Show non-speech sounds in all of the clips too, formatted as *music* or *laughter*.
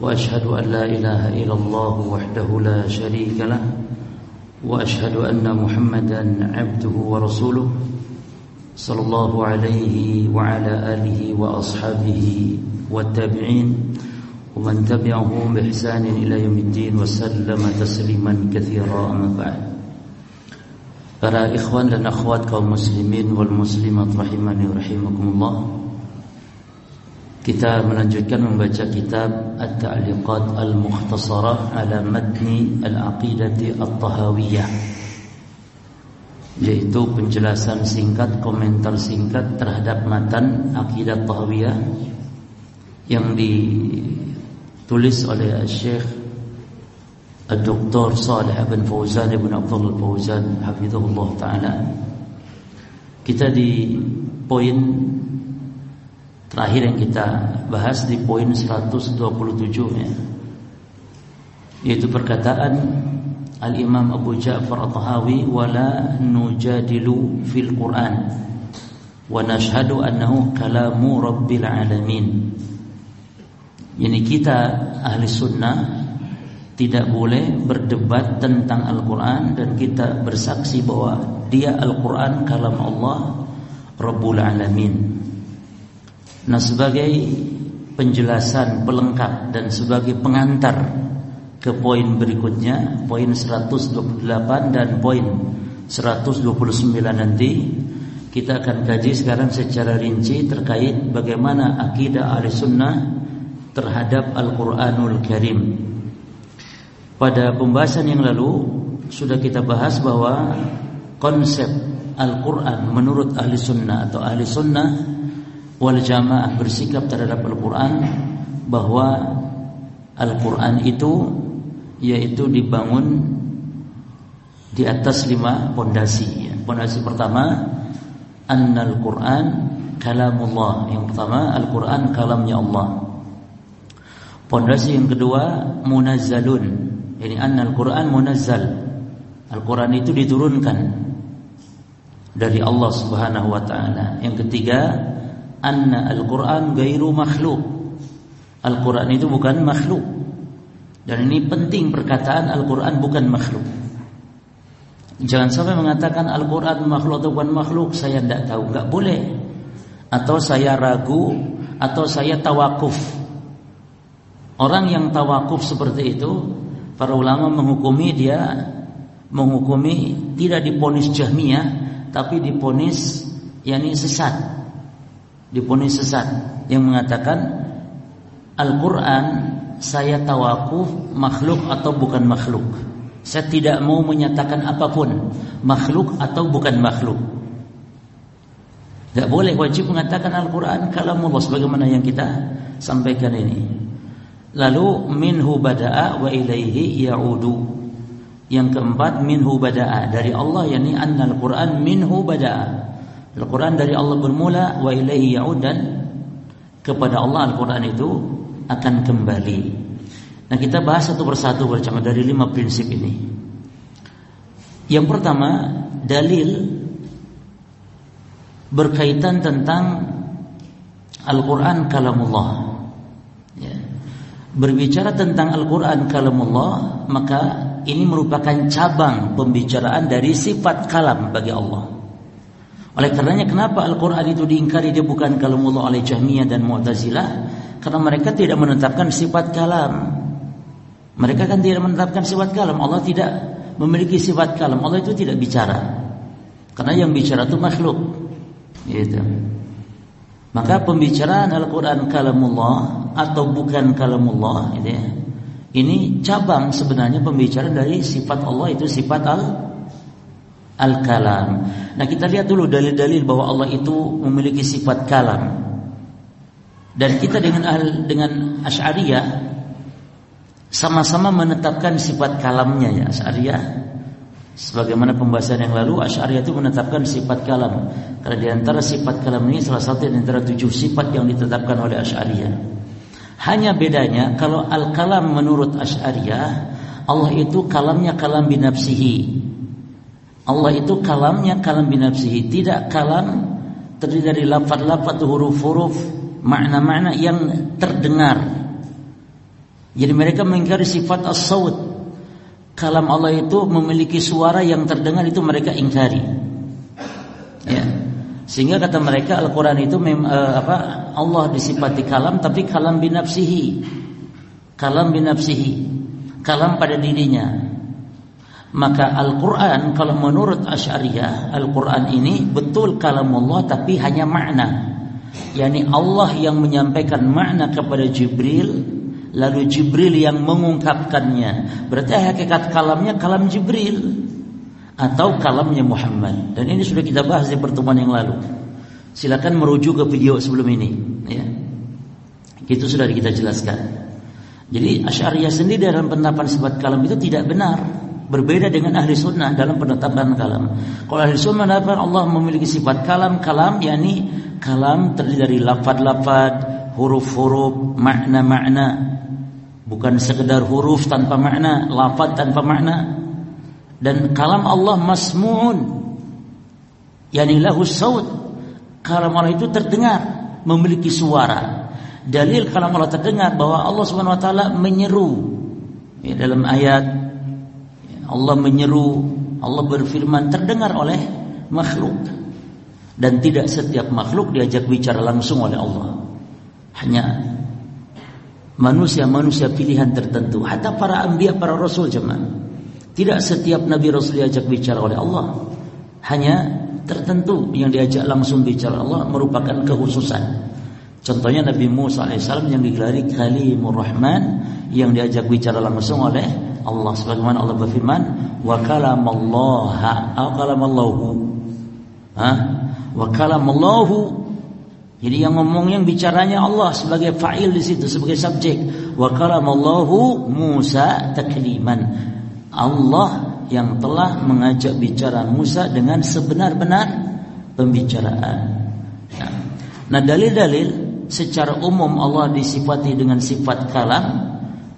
وأشهد أن لا إله إلا الله وحده لا شريك له وأشهد أن محمدا عبده ورسوله صلى الله عليه وعلى آله وأصحابه والتابعين ومن تبعهم بإحسان إلى يوم الدين وسلم تسليما كثيرا أما بعد. Para ikhwan dan akhwat kaum muslimin wal muslimat rahimani rahimakumullah. Kita melanjutkan membaca kitab At-Ta'liqat Al-Mukhtasarah ala Matni Al-Aqidati At-Tahawiyah yaitu penjelasan singkat, komentar singkat terhadap matan Aqidah Tahawiyah yang ditulis oleh Syekh Dr. Salih bin Fauzan bin Abdullah Fauzan hafizahullah taala. Kita di poin terakhir yang kita bahas di poin 127 ya. Yaitu perkataan Al-Imam Abu Ja'far At-Tahawi wala nujadilu fil Quran wa nashhadu annahu kalamu rabbil alamin. Ini kita ahli sunnah tidak boleh berdebat tentang Al-Quran dan kita bersaksi bahwa dia Al-Quran kalam Allah Rabbul Alamin. Nah sebagai penjelasan pelengkap dan sebagai pengantar ke poin berikutnya, poin 128 dan poin 129 nanti kita akan kaji sekarang secara rinci terkait bagaimana akidah ahli sunnah terhadap Al-Quranul Karim. Pada pembahasan yang lalu sudah kita bahas bahwa konsep Al-Quran menurut ahli sunnah atau ahli sunnah wal jamaah bersikap terhadap Al-Quran bahwa Al-Quran itu yaitu dibangun di atas lima pondasi. Pondasi pertama annal Quran kalamullah. Yang pertama Al-Quran kalamnya Allah. Pondasi yang kedua munazzalun ini anna Al-Quran munazzal Al-Quran itu diturunkan Dari Allah subhanahu wa ta'ala Yang ketiga Anna Al-Quran gairu makhluk. Al-Quran itu bukan makhluk. Dan ini penting perkataan Al-Quran bukan makhluk. Jangan sampai mengatakan Al-Quran makhluk atau bukan makhluk Saya tidak tahu, nggak boleh. Atau saya ragu Atau saya tawakuf. Orang yang tawakuf seperti itu para ulama menghukumi dia menghukumi tidak diponis Jahmiyah tapi diponis yakni sesat diponis sesat. Yang mengatakan Al-Qur'an saya tawakuf makhluk atau bukan makhluk. Saya tidak mau menyatakan apa pun makhluk atau bukan makhluk. Tidak boleh wajib mengatakan Al-Quran kalau kalamullah sebagaimana yang kita sampaikan ini. Lalu minhu bada'a wa ilaihi ya'udu. Yang keempat minhu bada'a. Dari Allah yakni annal Quran minhu bada'a. Al-Quran dari Allah bermula wa ilaihi ya'ud dan kepada Allah Al-Quran itu akan kembali. Nah kita bahas satu persatu bersama dari lima prinsip ini. Yang pertama dalil berkaitan tentang Al-Quran kalamullah berbicara tentang Al-Quran kalamullah maka ini merupakan cabang pembicaraan dari sifat kalam bagi Allah oleh karenanya kenapa Al-Quran itu diingkari? Dia bukan kalamullah oleh Jahmiyah dan Mu'tazilah. Karena mereka tidak menetapkan sifat kalam. Mereka kan tidak menetapkan sifat kalam. Allah tidak memiliki sifat kalam. Allah itu tidak bicara. Karena yang bicara itu makhluk. Gitu. Maka pembicaraan Al-Quran kalamullah atau bukan kalamullah gitu ya. Ini cabang sebenarnya pembicaraan dari sifat Allah itu sifat al al-kalam. Nah kita lihat dulu dalil-dalil bahwa Allah itu memiliki sifat kalam. Dan kita dengan dengan Asy'ariyah sama-sama menetapkan sifat kalamnya ya Asy'ariyah. Sebagaimana pembahasan yang lalu Asy'ariyah itu menetapkan sifat kalam. Karena di antara sifat kalam ini salah satu di antara tujuh sifat yang ditetapkan oleh Asy'ariyah. Hanya bedanya kalau al-kalam menurut Asy'ariyah Allah itu kalamnya kalam binafsihi. Allah itu kalamnya kalam binafsihi, tidak kalam terdiri dari lafaz-lafaz huruf-huruf makna-makna yang terdengar jadi mereka mengingkari sifat as-sawt. Kalam Allah itu memiliki suara yang terdengar itu mereka ingkari. Ya. Sehingga kata mereka Al-Qur'an itu mem, uh, apa Allah disifati kalam tapi kalam binafsihi. Kalam binafsihi. Kalam pada dirinya. Maka Al-Qur'an kalau menurut Asy'ariyah, Al-Qur'an ini betul kalam Allah tapi hanya makna. yakni Allah yang menyampaikan makna kepada Jibril lalu Jibril yang mengungkapkannya. Berarti hakikat kalamnya kalam Jibril atau kalamnya Muhammad. Dan ini sudah kita bahas di pertemuan yang lalu. Silakan merujuk ke video sebelum ini, ya. Itu sudah kita jelaskan. Jadi Asy'ariyah sendiri dalam penetapan sifat kalam itu tidak benar. Berbeda dengan ahli sunnah dalam penetapan kalam. Kalau ahli sunnah menetapkan Allah memiliki sifat kalam, kalam yakni kalam terdiri dari lafad-lafad, huruf-huruf, makna-makna bukan sekedar huruf tanpa makna, lafaz tanpa makna. Dan kalam Allah masmu'un. Yani lahu saut. Kalam Allah itu terdengar, memiliki suara. Dalil kalam Allah terdengar bahwa Allah taala menyeru. Ya, dalam ayat Allah menyeru, Allah berfirman terdengar oleh makhluk. Dan tidak setiap makhluk diajak bicara langsung oleh Allah. Hanya manusia-manusia pilihan tertentu, hatta para anbiya, para rasul jemaah. Tidak setiap nabi rasul diajak bicara oleh Allah. Hanya tertentu yang diajak langsung bicara Allah merupakan kekhususan. Contohnya Nabi Musa alaihissalam yang digelari Kalimur Rahman yang diajak bicara langsung oleh Allah sebagaimana Allah berfirman wa kalamallaha aw kalamallahu wa kalamallahu jadi yang ngomong yang bicaranya Allah sebagai fa'il di situ sebagai subjek. Wa kalamallahu Musa takliman. Allah yang telah mengajak bicara Musa dengan sebenar-benar pembicaraan. Nah, dalil-dalil secara umum Allah disifati dengan sifat kalam.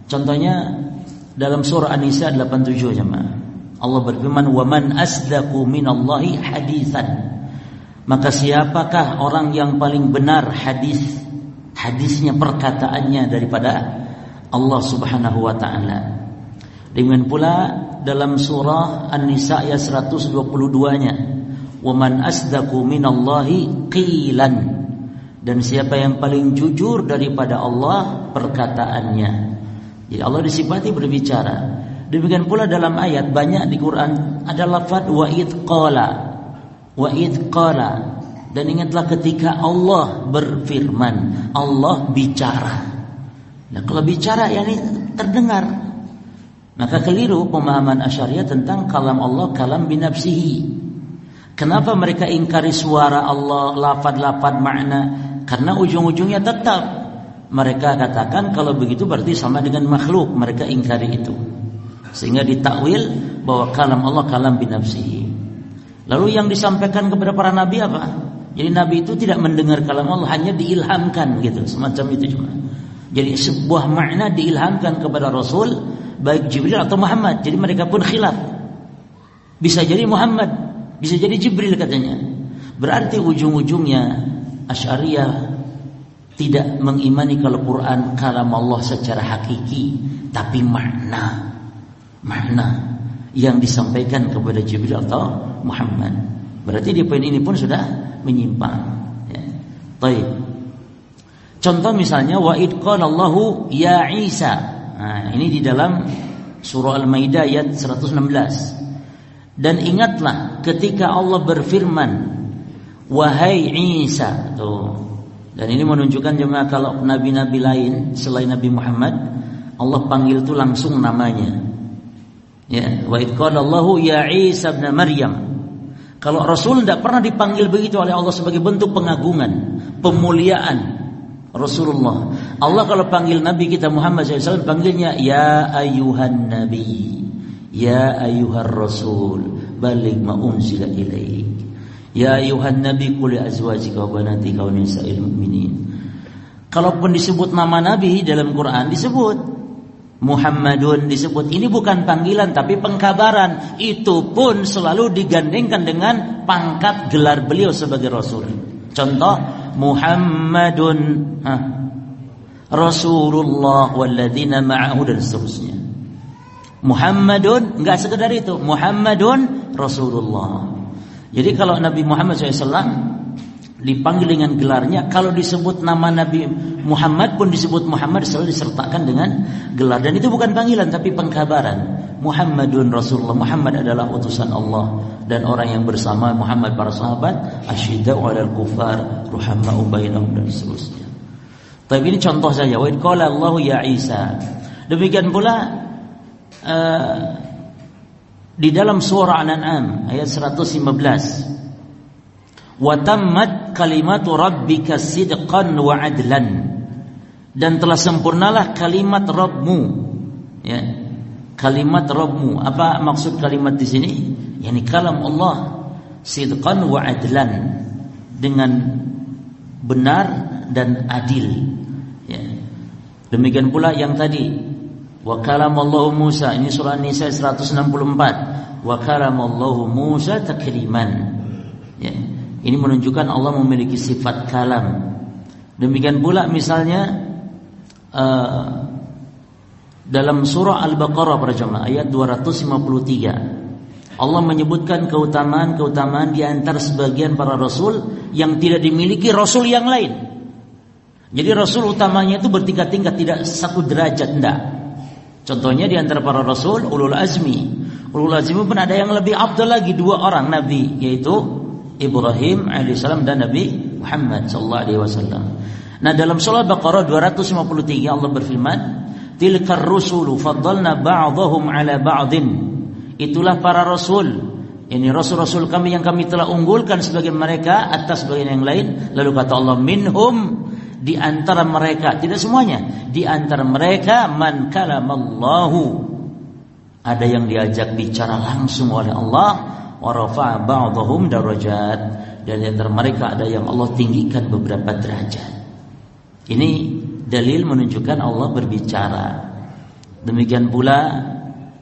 Contohnya dalam surah An-Nisa 87 jemaah. Allah berfirman, "Wa man asdaqu minallahi haditsan." Maka siapakah orang yang paling benar hadis hadisnya perkataannya daripada Allah Subhanahu wa taala. Dengan pula dalam surah An-Nisa ayat 122-nya, "Wa man asdaqu minallahi qilan." Dan siapa yang paling jujur daripada Allah perkataannya. Jadi Allah disifati berbicara. Demikian pula dalam ayat banyak di Quran ada lafaz wa qala Wa qala dan ingatlah ketika Allah berfirman, Allah bicara. Nah, kalau bicara yakni terdengar. Maka keliru pemahaman Asy'ariyah tentang kalam Allah kalam binafsihi. Kenapa mereka ingkari suara Allah, lafad-lafad makna? Karena ujung-ujungnya tetap mereka katakan kalau begitu berarti sama dengan makhluk, mereka ingkari itu. Sehingga ditakwil bahwa kalam Allah kalam binafsihi. Lalu yang disampaikan kepada para nabi apa? Jadi nabi itu tidak mendengar kalam Allah, hanya diilhamkan gitu, semacam itu cuma. Jadi sebuah makna diilhamkan kepada Rasul baik Jibril atau Muhammad. Jadi mereka pun khilaf. Bisa jadi Muhammad, bisa jadi Jibril katanya. Berarti ujung-ujungnya Asy'ariyah tidak mengimani kalau Quran kalam Allah secara hakiki, tapi makna. Makna yang disampaikan kepada Jibril atau Muhammad. Berarti di poin ini pun sudah menyimpang. Ya. Taib. Contoh misalnya wa Allahu ya Isa. Nah, ini di dalam surah Al-Maidah ayat 116. Dan ingatlah ketika Allah berfirman wahai Isa. Tuh. Dan ini menunjukkan jemaah kalau nabi-nabi lain selain Nabi Muhammad Allah panggil itu langsung namanya. Ya, wa Allahu ya Isa bin Maryam. Kalau Rasul tidak pernah dipanggil begitu oleh Allah sebagai bentuk pengagungan, pemuliaan. Rasulullah. Allah kalau panggil Nabi kita Muhammad SAW panggilnya ya ayuhan Nabi, ya ayuhan Rasul, balik ma ilaik. Ya ayuhan Nabi kuli azwajika wa banatika wa nisa'il mu'minin. Kalaupun disebut nama Nabi dalam Quran disebut Muhammadun disebut ini bukan panggilan tapi pengkabaran itu pun selalu digandengkan dengan pangkat gelar beliau sebagai rasul contoh Muhammadun ha, Rasulullah walladzina ma'ahu dan seterusnya. Muhammadun enggak sekedar itu, Muhammadun Rasulullah. Jadi kalau Nabi Muhammad SAW dipanggil dengan gelarnya, kalau disebut nama Nabi Muhammad pun disebut Muhammad selalu disertakan dengan gelar dan itu bukan panggilan tapi pengkabaran. Muhammadun Rasulullah. Muhammad adalah utusan Allah dan orang yang bersama Muhammad para sahabat asyiddau 'alal kufar ruhamau bainahum dan seterusnya. Tapi ini contoh saja. Wa qala Allah ya Isa. Demikian pula uh, di dalam surah An-An'am ayat 115. Wa tammat kalimatu rabbika sidqan wa adlan. Dan telah sempurnalah kalimat Rabbmu ya kalimat Rabbmu. Apa maksud kalimat di sini? Yani kalam Allah sidqan wa adlan dengan benar dan adil. Ya. Demikian pula yang tadi wa kalamallahu Musa ini surah Nisa 164 wa kalamallahu Musa takriman. Ya. Ini menunjukkan Allah memiliki sifat kalam. Demikian pula misalnya uh, dalam surah Al-Baqarah para jemaah ayat 253 Allah menyebutkan keutamaan-keutamaan di antara sebagian para rasul yang tidak dimiliki rasul yang lain. Jadi rasul utamanya itu bertingkat-tingkat tidak satu derajat enggak. Contohnya di antara para rasul ulul azmi. Ulul azmi pun ada yang lebih abdul lagi dua orang nabi yaitu Ibrahim alaihissalam dan Nabi Muhammad sallallahu alaihi wasallam. Nah dalam surah Baqarah 253 Allah berfirman, tilkar rusulu faddalna ba'dahum ala ba'din. Itulah para rasul. Ini rasul-rasul kami yang kami telah unggulkan sebagai mereka atas bagian yang lain. Lalu kata Allah minhum di antara mereka tidak semuanya di antara mereka man kalamallahu ada yang diajak bicara langsung oleh Allah darajat dan antara mereka ada yang Allah tinggikan beberapa derajat ini dalil menunjukkan Allah berbicara. Demikian pula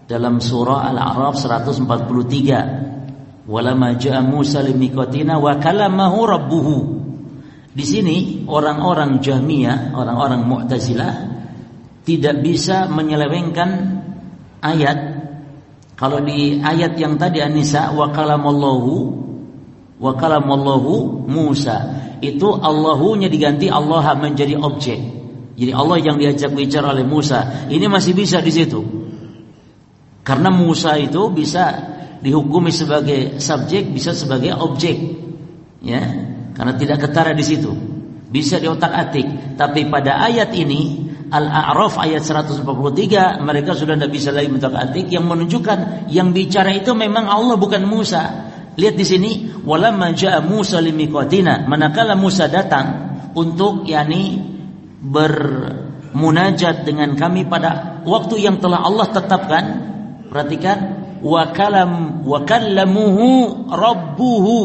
dalam surah Al-A'raf 143. Walamma ja'a Musa limiqatina wa kalamahu rabbuhu. Di sini orang-orang Jahmiyah, orang-orang Mu'tazilah tidak bisa menyelewengkan ayat. Kalau di ayat yang tadi An-Nisa wa kalamallahu wa kalamallahu Musa itu Allahunya diganti Allah menjadi objek. Jadi Allah yang diajak bicara oleh Musa ini masih bisa di situ. Karena Musa itu bisa dihukumi sebagai subjek, bisa sebagai objek. Ya, karena tidak ketara di situ. Bisa di otak-atik. Tapi pada ayat ini Al-A'raf ayat 143 mereka sudah tidak bisa lagi otak-atik yang menunjukkan yang bicara itu memang Allah bukan Musa. Lihat di sini, walamma ja'a Musa limiqatina, manakala Musa datang untuk yakni bermunajat dengan kami pada waktu yang telah Allah tetapkan. Perhatikan wa kalam wa kallamuhu rabbuhu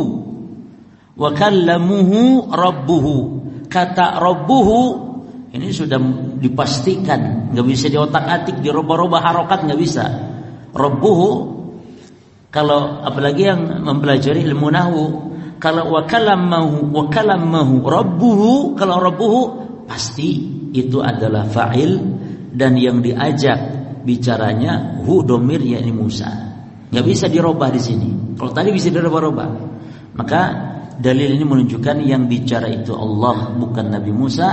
wa kallamuhu rabbuhu kata rabbuhu ini sudah dipastikan nggak bisa di otak atik dirubah-rubah harokat nggak bisa rabbuhu kalau apalagi yang mempelajari ilmu nahu kalau wa kalamahu wa kalamahu rabbuhu kalau rabbuhu pasti itu adalah fa'il dan yang diajak bicaranya hu domir yakni Musa. Nggak bisa dirubah di sini. Kalau tadi bisa dirubah-rubah. Maka dalil ini menunjukkan yang bicara itu Allah bukan Nabi Musa.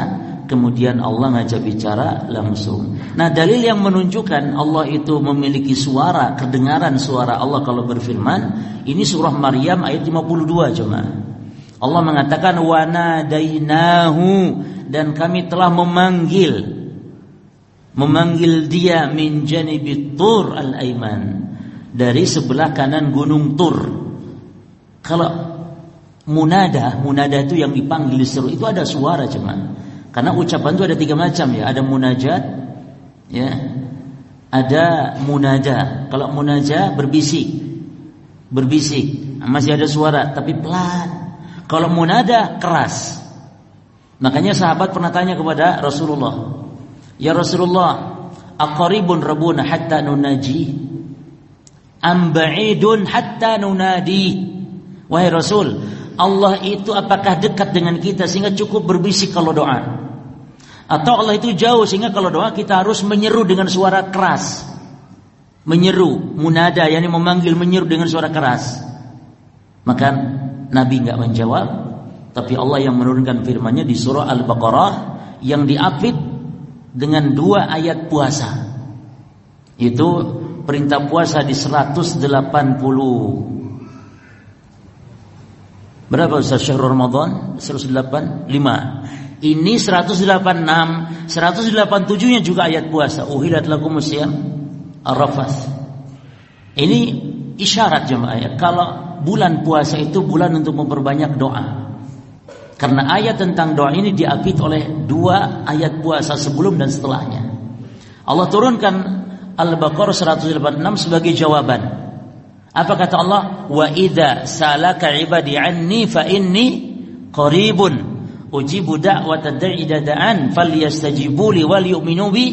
Kemudian Allah ngajak bicara langsung. Nah dalil yang menunjukkan Allah itu memiliki suara, kedengaran suara Allah kalau berfirman. Ini surah Maryam ayat 52 cuma. Allah mengatakan wa nadainahu dan kami telah memanggil memanggil dia min janibi tur al-aiman dari sebelah kanan gunung Tur. Kalau munada, munada itu yang dipanggil seru itu ada suara cuman. Karena ucapan itu ada tiga macam ya, ada munajat, ya, ada munada. Kalau munaja berbisik, berbisik, masih ada suara tapi pelan. Kalau munada keras. Makanya sahabat pernah tanya kepada Rasulullah, "Ya Rasulullah, aqaribun rabbuna hatta nunaji? Am ba'idun hatta nunadi?" Wahai Rasul, Allah itu apakah dekat dengan kita sehingga cukup berbisik kalau doa? Atau Allah itu jauh sehingga kalau doa kita harus menyeru dengan suara keras. Menyeru, munada yakni memanggil menyeru dengan suara keras. Maka Nabi nggak menjawab, tapi Allah yang menurunkan firman-Nya di surah Al-Baqarah yang diapit dengan dua ayat puasa. Itu perintah puasa di 180 Berapa Ustaz Syahrul Ramadan? 185. Ini 186, 187-nya juga ayat puasa. Uhilat lakum siyam Arafas. Ini isyarat jemaah ya. Kalau bulan puasa itu bulan untuk memperbanyak doa. Karena ayat tentang doa ini diapit oleh dua ayat puasa sebelum dan setelahnya. Allah turunkan Al-Baqarah 186 sebagai jawaban. Apa kata Allah? Wa idza salaka ibadi anni fa inni qaribun ujibu da'wata da'i dada'an falyastajibu li wal yu'minu bi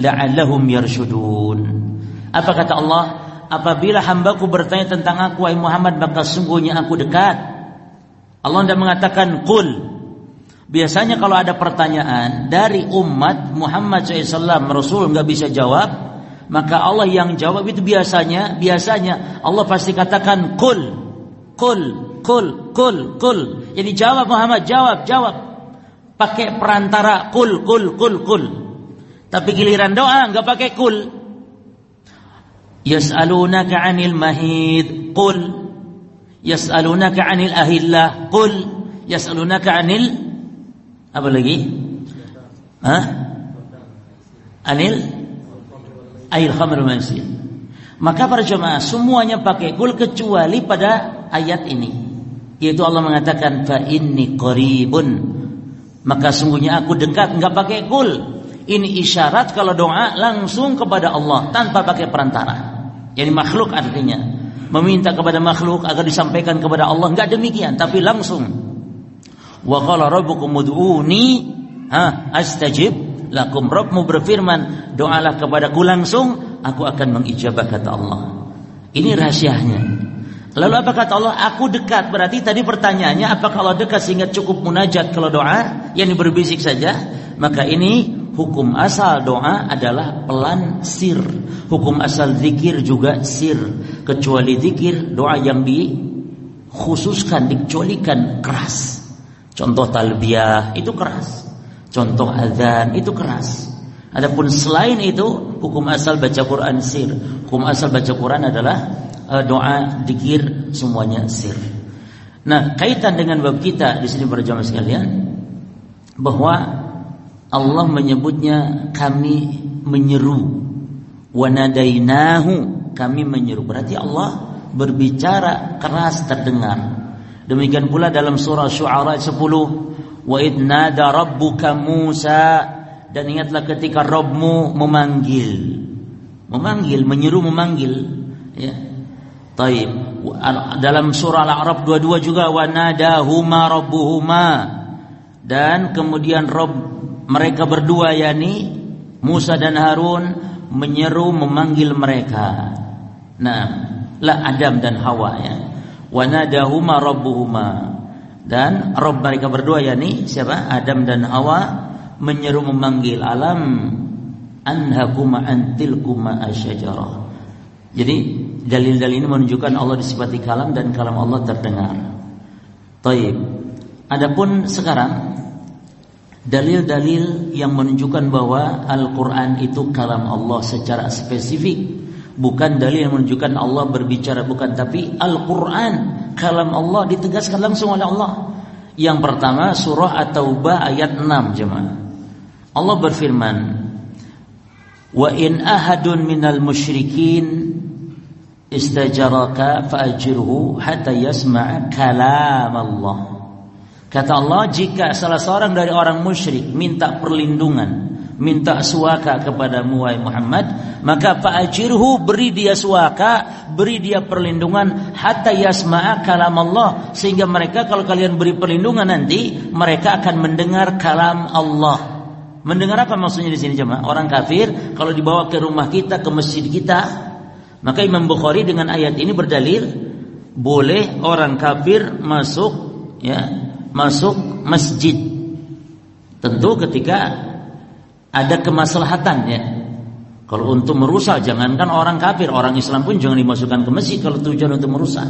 la'allahum yarshudun. Apa kata Allah? Apabila hambaku bertanya tentang aku wahai Muhammad maka sungguhnya aku dekat. Allah tidak mengatakan qul. Biasanya kalau ada pertanyaan dari umat Muhammad SAW Rasul nggak bisa jawab, maka Allah yang jawab itu biasanya biasanya Allah pasti katakan qul qul qul qul qul jadi jawab Muhammad, jawab, jawab. Pakai perantara kul, kul, kul, kul. Tapi giliran doa nggak pakai kul. Yas'alunaka 'anil mahid, qul. Yas'alunaka 'anil ahillah, qul. Yas'alunaka 'anil apa lagi? Hah? Anil air khamr mansir. Maka para jemaah semuanya pakai kul kecuali pada ayat ini yaitu Allah mengatakan fa inni qaribun. Maka sungguhnya aku dekat nggak pakai kul. Ini isyarat kalau doa langsung kepada Allah tanpa pakai perantara. Yani makhluk artinya. Meminta kepada makhluk agar disampaikan kepada Allah nggak demikian tapi langsung. Wa qala rabbukum ud'uni ha astajib lakum. Rabbmu berfirman doalah kepadaku langsung aku akan mengijabah kata Allah. Ini rahasianya Lalu apa kata Allah? Aku dekat. Berarti tadi pertanyaannya apakah Allah dekat sehingga cukup munajat kalau doa yang berbisik saja? Maka ini hukum asal doa adalah pelan sir. Hukum asal zikir juga sir. Kecuali zikir doa yang dikhususkan, dikecualikan keras. Contoh talbiyah itu keras. Contoh azan itu keras. Adapun selain itu hukum asal baca Quran sir. Hukum asal baca Quran adalah doa, dikir semuanya sir. Nah, kaitan dengan bab kita di sini para jamaah sekalian bahwa Allah menyebutnya kami menyeru. Wanadainahu kami menyeru. Berarti Allah berbicara keras terdengar. Demikian pula dalam surah syuara 10 wa idnada rabbuka Musa dan ingatlah ketika Rabbmu memanggil. Memanggil menyeru memanggil ya Taib. Dalam surah Al-A'raf 22 juga wa nadahuma rabbuhuma. Dan kemudian Rob mereka berdua yakni Musa dan Harun menyeru memanggil mereka. Nah, la Adam dan Hawa ya. Wa nadahuma rabbuhuma. Dan Rob mereka berdua yakni siapa? Adam dan Hawa menyeru memanggil alam anhakuma antilkuma asyajarah. Jadi dalil-dalil ini menunjukkan Allah disifati kalam dan kalam Allah terdengar. Taib. Adapun sekarang dalil-dalil yang menunjukkan bahwa Al-Qur'an itu kalam Allah secara spesifik bukan dalil yang menunjukkan Allah berbicara bukan tapi Al-Qur'an kalam Allah ditegaskan langsung oleh Allah. Yang pertama surah At-Taubah ayat 6 jemaah. Allah berfirman, "Wa in ahadun minal musyrikin istajaraka fa'ajirhu hatta yasma'a kalam Allah. Kata Allah, jika salah seorang dari orang musyrik minta perlindungan, minta suaka kepada Muai Muhammad, maka fa'ajirhu beri dia suaka, beri dia perlindungan hatta yasma'a kalam Allah sehingga mereka kalau kalian beri perlindungan nanti mereka akan mendengar kalam Allah. Mendengar apa maksudnya di sini jemaah? Orang kafir kalau dibawa ke rumah kita, ke masjid kita, maka Imam Bukhari dengan ayat ini berdalil boleh orang kafir masuk ya masuk masjid. Tentu ketika ada kemaslahatan ya. Kalau untuk merusak jangankan orang kafir, orang Islam pun jangan dimasukkan ke masjid kalau tujuan untuk merusak.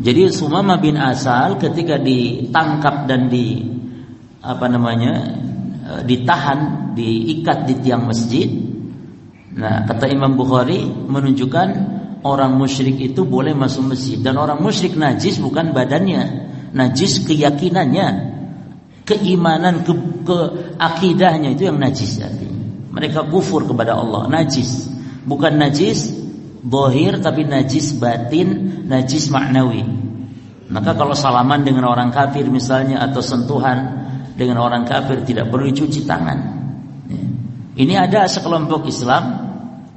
Jadi Sumama bin Asal ketika ditangkap dan di apa namanya e, ditahan, diikat di tiang masjid. Nah, kata Imam Bukhari menunjukkan orang musyrik itu boleh masuk masjid dan orang musyrik najis bukan badannya, najis keyakinannya, keimanan, ke, ke akidahnya itu yang najis artinya. Mereka kufur kepada Allah, najis. Bukan najis bohir tapi najis batin, najis maknawi. Maka kalau salaman dengan orang kafir misalnya atau sentuhan dengan orang kafir tidak perlu cuci tangan. Ini ada sekelompok Islam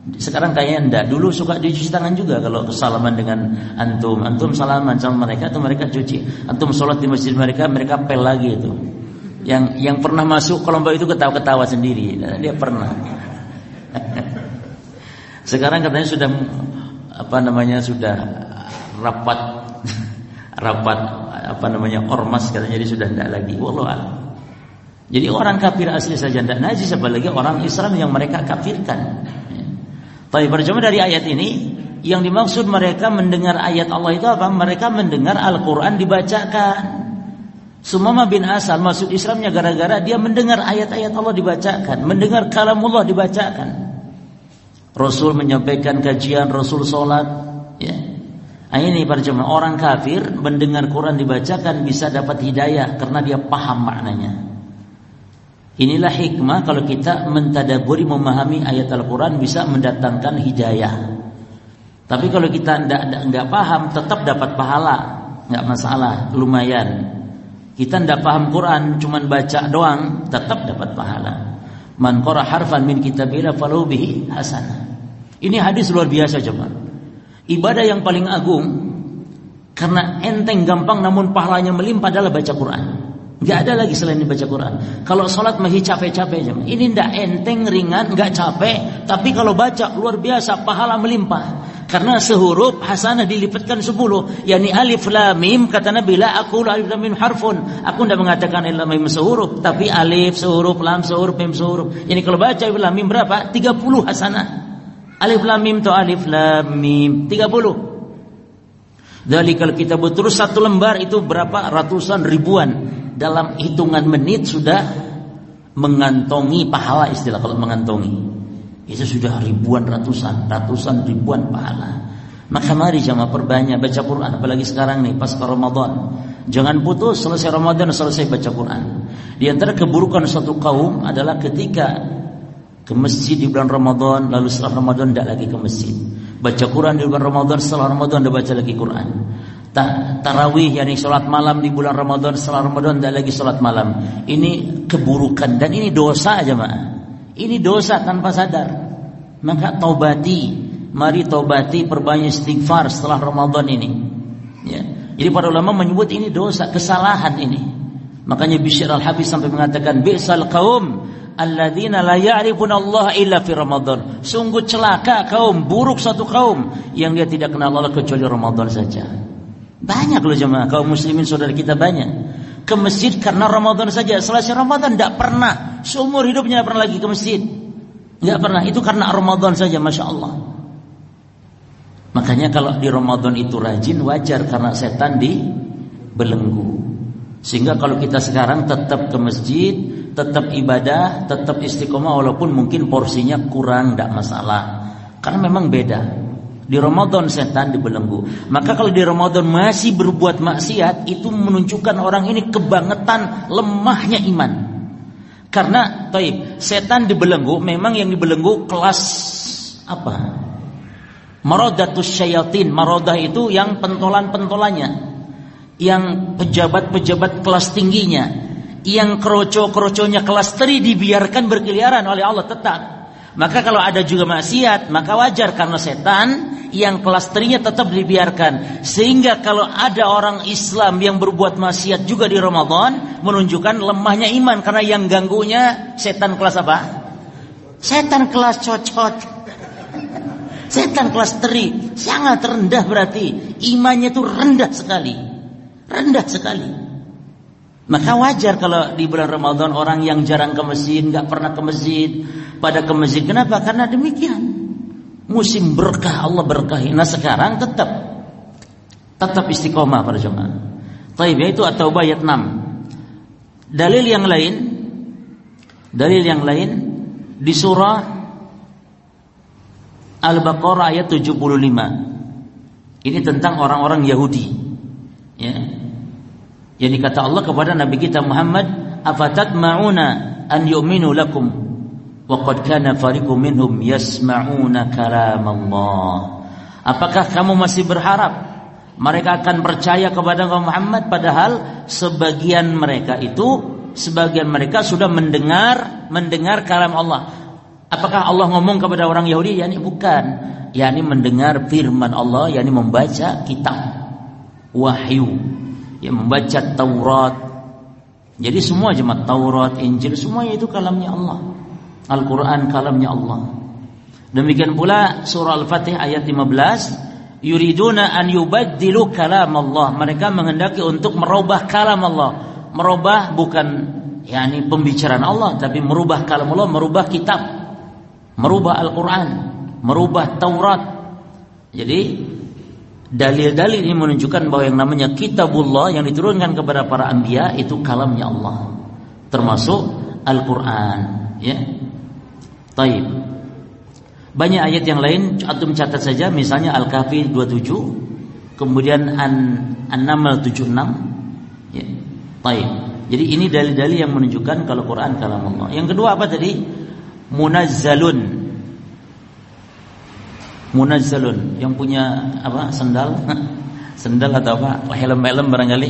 sekarang kayaknya enggak. Dulu suka dicuci tangan juga kalau kesalaman dengan antum. Antum salaman sama mereka atau mereka cuci. Antum sholat di masjid mereka, mereka pel lagi itu. Yang yang pernah masuk kelompok itu ketawa-ketawa sendiri. Nah, dia pernah. *laughs* Sekarang katanya sudah apa namanya sudah rapat *laughs* rapat apa namanya ormas katanya jadi sudah tidak lagi. Wallahu Jadi orang kafir asli saja tidak najis apalagi orang Islam yang mereka kafirkan. Tapi berjumpa dari ayat ini yang dimaksud mereka mendengar ayat Allah itu apa? Mereka mendengar Al-Quran dibacakan. Sumama bin Asal masuk Islamnya gara-gara dia mendengar ayat-ayat Allah dibacakan, mendengar kalam Allah dibacakan. Rasul menyampaikan kajian, Rasul sholat. Ya. Nah, ini para orang kafir mendengar Quran dibacakan bisa dapat hidayah karena dia paham maknanya. Inilah hikmah kalau kita mentadaburi memahami ayat Al-Quran bisa mendatangkan hidayah. Tapi kalau kita tidak paham tetap dapat pahala, nggak masalah, lumayan. Kita tidak paham Quran, cuman baca doang, tetap dapat pahala. Man qara harfan min kitabillah falahu bihi hasanah. Ini hadis luar biasa coba. Ibadah yang paling agung karena enteng gampang namun pahalanya melimpah adalah baca Quran. Gak ada lagi selain baca Quran. Kalau sholat masih capek-capek. Ini ndak enteng, ringan, nggak capek. Tapi kalau baca luar biasa, pahala melimpah. Karena sehuruf hasanah dilipatkan sepuluh. Yani alif lam mim kata Nabi la aku alif lam mim harfun. Aku tidak mengatakan alif lam mim sehuruf, tapi alif sehuruf, lam sehuruf, mim sehuruf. Yani kalau baca alif lam mim berapa? 30 hasanah. Alif lam mim to alif lam mim 30. Dari kalau kita terus satu lembar itu berapa ratusan ribuan dalam hitungan menit sudah mengantongi pahala istilah kalau mengantongi. Itu sudah ribuan ratusan ratusan ribuan pahala. Maka mari jamaah perbanyak baca Quran apalagi sekarang nih pas Ramadan. Jangan putus selesai Ramadan selesai baca Quran. Di antara keburukan suatu kaum adalah ketika ke masjid di bulan Ramadan lalu setelah Ramadan tidak lagi ke masjid. Baca Quran di bulan Ramadan setelah Ramadan tidak baca lagi Quran tarawih yakni sholat malam di bulan Ramadan setelah Ramadan tidak lagi sholat malam. Ini keburukan dan ini dosa aja mak ini dosa tanpa sadar. Maka taubati mari taubati perbanyak istighfar setelah Ramadan ini. Ya. Jadi para ulama menyebut ini dosa kesalahan ini. Makanya Bishr al-Habis sampai mengatakan bi'sal qaum alladzina la ya'rifuna Allah illa fi Ramadan. Sungguh celaka kaum buruk satu kaum yang dia tidak kenal Allah kecuali Ramadan saja banyak loh jemaah kaum muslimin saudara kita banyak ke masjid karena Ramadan saja. Selesai Ramadan tidak pernah seumur hidupnya pernah lagi ke masjid. Tidak pernah. Itu karena Ramadan saja, masya Allah. Makanya kalau di Ramadan itu rajin wajar karena setan di belenggu. Sehingga kalau kita sekarang tetap ke masjid, tetap ibadah, tetap istiqomah walaupun mungkin porsinya kurang, tidak masalah. Karena memang beda. Di Ramadan setan dibelenggu. Maka kalau di Ramadan masih berbuat maksiat, itu menunjukkan orang ini kebangetan lemahnya iman. Karena taib, setan dibelenggu, memang yang dibelenggu kelas apa? Marodatus syayatin, marodah itu yang pentolan-pentolannya. yang pejabat-pejabat kelas tingginya, yang kroco-kroconya kelas teri dibiarkan berkeliaran oleh Allah tetap. Maka kalau ada juga maksiat, maka wajar karena setan yang kelas terinya tetap dibiarkan. Sehingga kalau ada orang Islam yang berbuat maksiat juga di Ramadan, menunjukkan lemahnya iman karena yang ganggunya setan kelas apa? Setan kelas cocot. Setan kelas teri sangat rendah berarti imannya itu rendah sekali. Rendah sekali. Maka wajar kalau di bulan Ramadan orang yang jarang ke masjid, nggak pernah ke masjid, pada ke masjid. Kenapa? Karena demikian. Musim berkah Allah berkahi. Nah sekarang tetap tetap istiqomah para jemaah. Taib yaitu atau bayat 6. Dalil yang lain dalil yang lain di surah Al-Baqarah ayat 75. Ini tentang orang-orang Yahudi. Ya. Jadi kata Allah kepada Nabi kita Muhammad, "Afatat ma'una an yu'minu lakum wa qad kana fariqum minhum yasma'una kalam Allah." Apakah kamu masih berharap mereka akan percaya kepada Muhammad padahal sebagian mereka itu sebagian mereka sudah mendengar mendengar kalam Allah. Apakah Allah ngomong kepada orang Yahudi? Yani bukan. Yani mendengar firman Allah, yani membaca kitab wahyu yang membaca Taurat. Jadi semua jemaat Taurat, Injil semuanya itu kalamnya Allah. Al-Qur'an kalamnya Allah. Demikian pula surah Al-Fatih ayat 15, yuriduna an yubaddilu kalam Allah. Mereka menghendaki untuk merubah kalam Allah. Merubah bukan yakni pembicaraan Allah, tapi merubah kalam Allah, merubah kitab, merubah Al-Qur'an, merubah Taurat. Jadi Dalil-dalil ini menunjukkan bahwa yang namanya kitabullah yang diturunkan kepada para anbiya itu kalamnya Allah. Termasuk Al-Qur'an, ya. Taib. Banyak ayat yang lain antum catat saja misalnya Al-Kahfi 27, kemudian An-Naml 76. Ya. Taib. Jadi ini dalil-dalil yang menunjukkan kalau Quran kalam Allah. Yang kedua apa tadi? Munazzalun munazzalun yang punya apa sendal *laughs* sendal atau apa helm-helm barangkali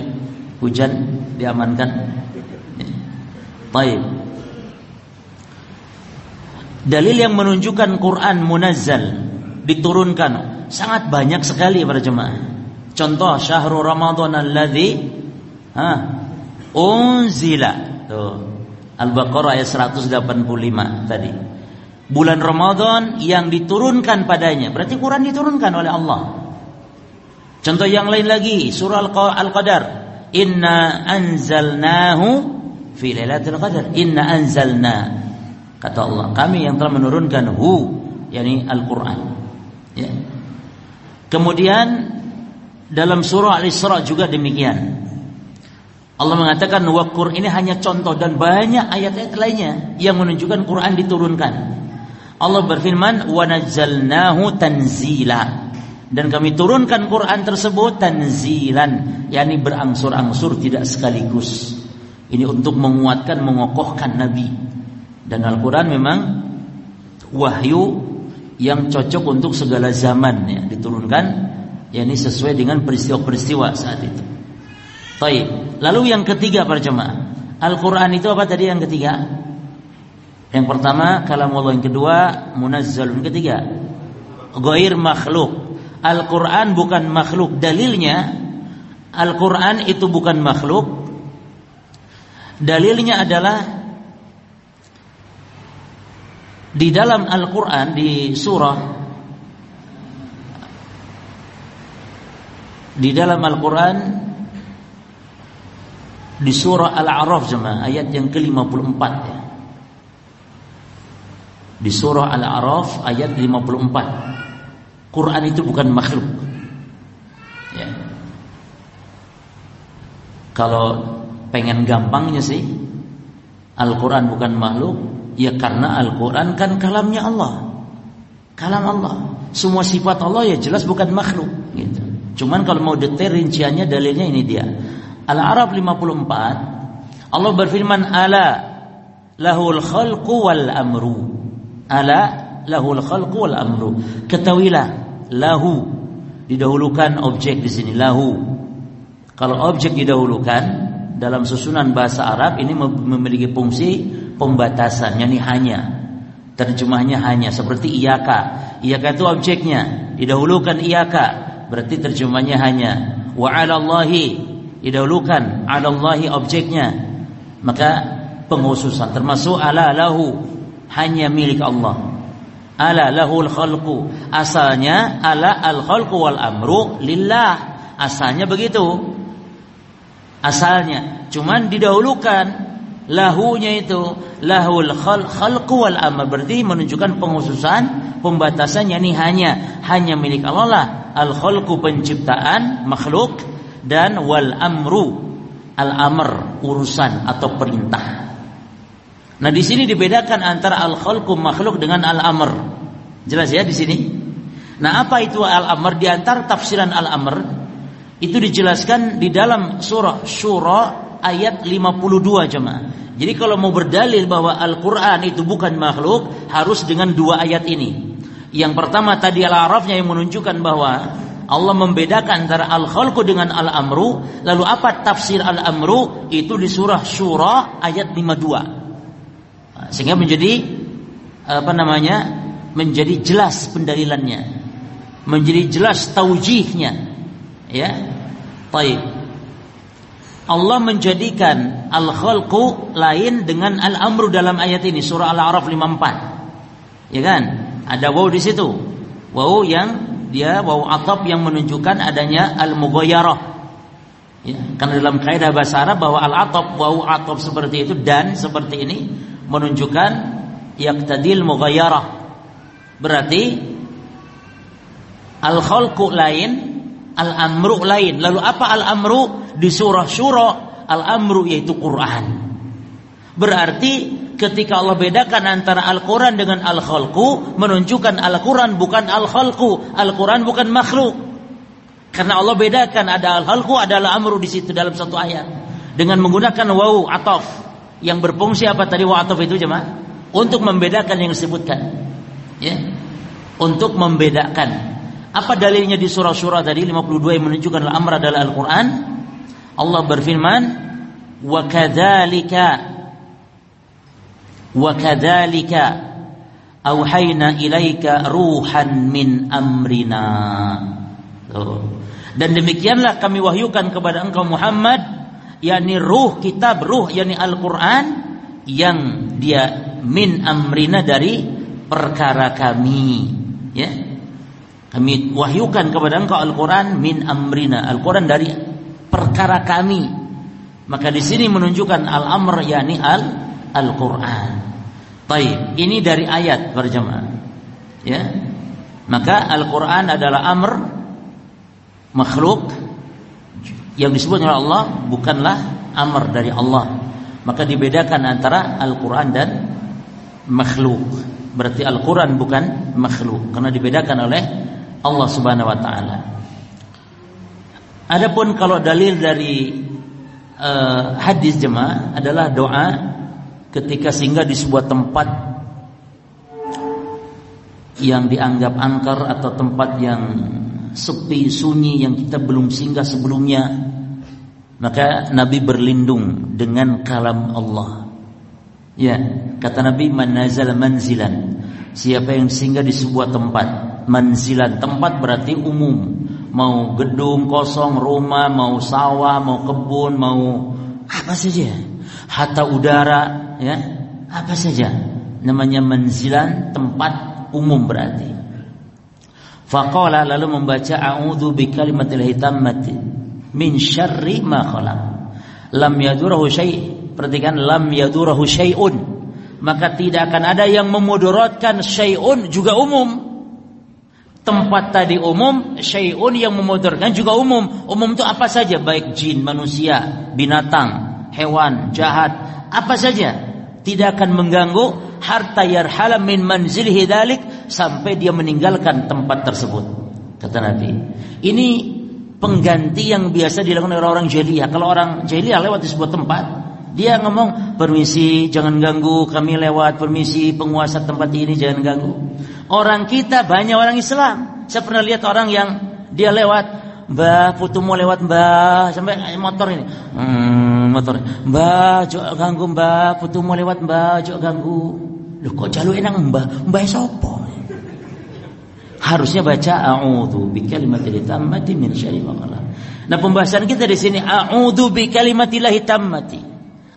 hujan diamankan baik dalil yang menunjukkan Quran munazzal diturunkan sangat banyak sekali para jemaah contoh syahrul ramadan alladzi ha unzila tuh Al-Baqarah ayat 185 tadi bulan Ramadan yang diturunkan padanya. Berarti Quran diturunkan oleh Allah. Contoh yang lain lagi, surah Al-Qadar. Inna anzalnahu fi lailatul qadar. Inna anzalna. Kata Allah, kami yang telah menurunkan hu, yakni Al-Qur'an. Ya. Kemudian dalam surah Al-Isra juga demikian. Allah mengatakan wakur ini hanya contoh dan banyak ayat-ayat lainnya yang menunjukkan Quran diturunkan. Allah berfirman wa nazzalnahu tanzila dan kami turunkan Quran tersebut tanzilan yakni berangsur-angsur tidak sekaligus ini untuk menguatkan mengokohkan nabi dan Al-Qur'an memang wahyu yang cocok untuk segala zaman ya diturunkan yakni sesuai dengan peristiwa-peristiwa saat itu. Baik. Lalu yang ketiga para jemaah, Al-Qur'an itu apa tadi yang ketiga? Yang pertama kalam Allah, yang kedua munazzal, yang ketiga ghair makhluk. Al-Qur'an bukan makhluk. Dalilnya Al-Qur'an itu bukan makhluk. Dalilnya adalah di dalam Al-Qur'an di surah di dalam Al-Qur'an di surah Al-A'raf jemaah ayat yang ke-54 ya. Di surah Al-A'raf ayat 54. Quran itu bukan makhluk. Ya. Kalau pengen gampangnya sih Al-Quran bukan makhluk Ya karena Al-Quran kan kalamnya Allah Kalam Allah Semua sifat Allah ya jelas bukan makhluk gitu. Cuman kalau mau detail rinciannya dalilnya ini dia Al-Araf 54 Allah berfirman Ala lahul khalqu wal amru ala lahul khalqu wal amru. Ketahuilah lahu didahulukan objek di sini lahu. Kalau objek didahulukan dalam susunan bahasa Arab ini memiliki fungsi pembatasan, yakni hanya. Terjemahnya hanya seperti iyaka. Iyaka itu objeknya, didahulukan iyaka, berarti terjemahnya hanya. Wa 'alallahi didahulukan 'alallahi objeknya. Maka penghususan termasuk ala lahu hanya milik Allah. Ala lahul khalqu. Asalnya ala al khalqu wal amru lillah. Asalnya begitu asalnya. Cuman didahulukan. Lahunya itu lahul khal khalqu wal amr. Berarti menunjukkan penghususan pembatasan yakni hanya hanya milik Allah lah. Al khalqu penciptaan makhluk dan wal amru. Al amr urusan atau perintah. Nah di sini dibedakan antara al khalqu makhluk dengan al amr jelas ya di sini? Nah apa itu al amr di antara tafsiran al amr itu dijelaskan di dalam surah Syura ayat 52 jemaah. Jadi kalau mau berdalil bahwa Al-Qur'an itu bukan makhluk harus dengan dua ayat ini. Yang pertama tadi Al-Arafnya yang menunjukkan bahwa Allah membedakan antara al-khalqu dengan al-amru. Lalu apa tafsir al-amru? Itu di surah Syura ayat 52. Sehingga menjadi apa namanya? menjadi jelas pendalilannya. Menjadi jelas taujihnya. Ya, Taib. Allah menjadikan al-khalqu lain dengan al-amru dalam ayat ini surah Al-A'raf 54. Ya kan? Ada waw di situ. Waw yang dia waw atap yang menunjukkan adanya al-mughayyarah. Ya, karena dalam kaidah bahasa Arab bahwa al-ataf waw ataf seperti itu dan seperti ini menunjukkan yaqtadil mughayyarah. Berarti al-khalqu lain al-amru lain. Lalu apa al-amru di surah Syura? Al-amru yaitu Quran. Berarti ketika Allah bedakan antara Al-Quran dengan Al-Khalqu menunjukkan Al-Quran bukan Al-Khalqu, Al-Quran bukan makhluk. Karena Allah bedakan ada Al-Khalqu ada Al-Amru di situ dalam satu ayat dengan menggunakan wawu atof yang berfungsi apa tadi wawu atof itu jemaah untuk membedakan yang disebutkan. Ya. Untuk membedakan apa dalilnya di surah-surah tadi 52 yang menunjukkan al-amr adalah Al-Qur'an? Allah berfirman, "Wa kadzalika wa kadzalika auhayna ilaika ruhan min amrina." Dan demikianlah kami wahyukan kepada engkau Muhammad yakni ruh kitab ruh yakni Al-Qur'an yang dia min amrina dari perkara kami ya kami wahyukan kepada engkau Al-Quran min amrina. Al-Quran dari perkara kami. Maka di sini menunjukkan al-amr yakni al Al-Quran. Baik, ini dari ayat berjamaah. Ya. Maka Al-Quran adalah amr makhluk yang disebut oleh Allah bukanlah amr dari Allah. Maka dibedakan antara Al-Quran dan makhluk. Berarti Al-Quran bukan makhluk karena dibedakan oleh Allah Subhanahu wa taala. Adapun kalau dalil dari uh, hadis jemaah adalah doa ketika singgah di sebuah tempat yang dianggap angker atau tempat yang sepi sunyi yang kita belum singgah sebelumnya maka Nabi berlindung dengan kalam Allah ya kata Nabi manazal manzilan siapa yang singgah di sebuah tempat manzilan. Tempat berarti umum. Mau gedung kosong rumah mau sawah mau kebun mau apa saja. Hatta udara ya. Apa saja. Namanya manzilan tempat umum berarti. Faqala lalu membaca a'udzu bikalimatil hitammati min syarri ma khalaq. Lam yadurahu syai' perhatikan lam yadurahu syai'un. Maka tidak akan ada yang memudaratkan syai'un juga umum Tempat tadi umum, syai'un yang memudarkan juga umum. Umum itu apa saja, baik jin, manusia, binatang, hewan, jahat, apa saja. Tidak akan mengganggu harta yarhala min manzilihi dalik sampai dia meninggalkan tempat tersebut. Kata Nabi. Ini pengganti yang biasa dilakukan oleh orang jahiliyah. Kalau orang jahiliyah lewat di sebuah tempat, dia ngomong, permisi jangan ganggu kami lewat, permisi penguasa tempat ini jangan ganggu. Orang kita banyak orang Islam. Saya pernah lihat orang yang dia lewat Mbah putumu lewat mbah sampai motor ini. Hmm, motor. Mbah jok ganggu mbah putumu lewat mbah jok ganggu. Loh kok jalu enak mbah? Mbah sopo? Harusnya baca a'udzu bikalimatil tammati min syarri ma Nah, pembahasan kita di sini a'udzu bikalimatillahi tammati.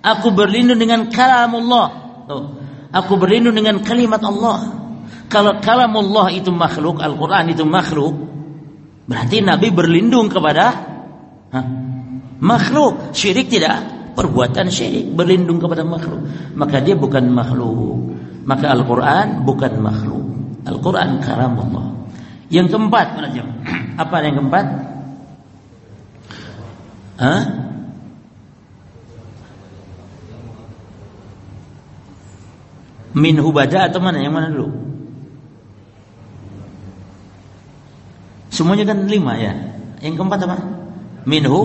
Aku berlindung dengan kalamullah. Aku berlindung dengan kalimat Allah. Kalau kalamullah itu makhluk, Al-Qur'an itu makhluk, berarti Nabi berlindung kepada hah? makhluk. Syirik tidak perbuatan syirik, berlindung kepada makhluk. Maka dia bukan makhluk. Maka Al-Qur'an bukan makhluk. Al-Qur'an kalamullah. Yang keempat, *clears throat* apa yang keempat? Hah? Minhu bada atau mana? Yang mana dulu? Semuanya kan lima ya. Yang keempat apa? Minhu.